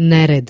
nered.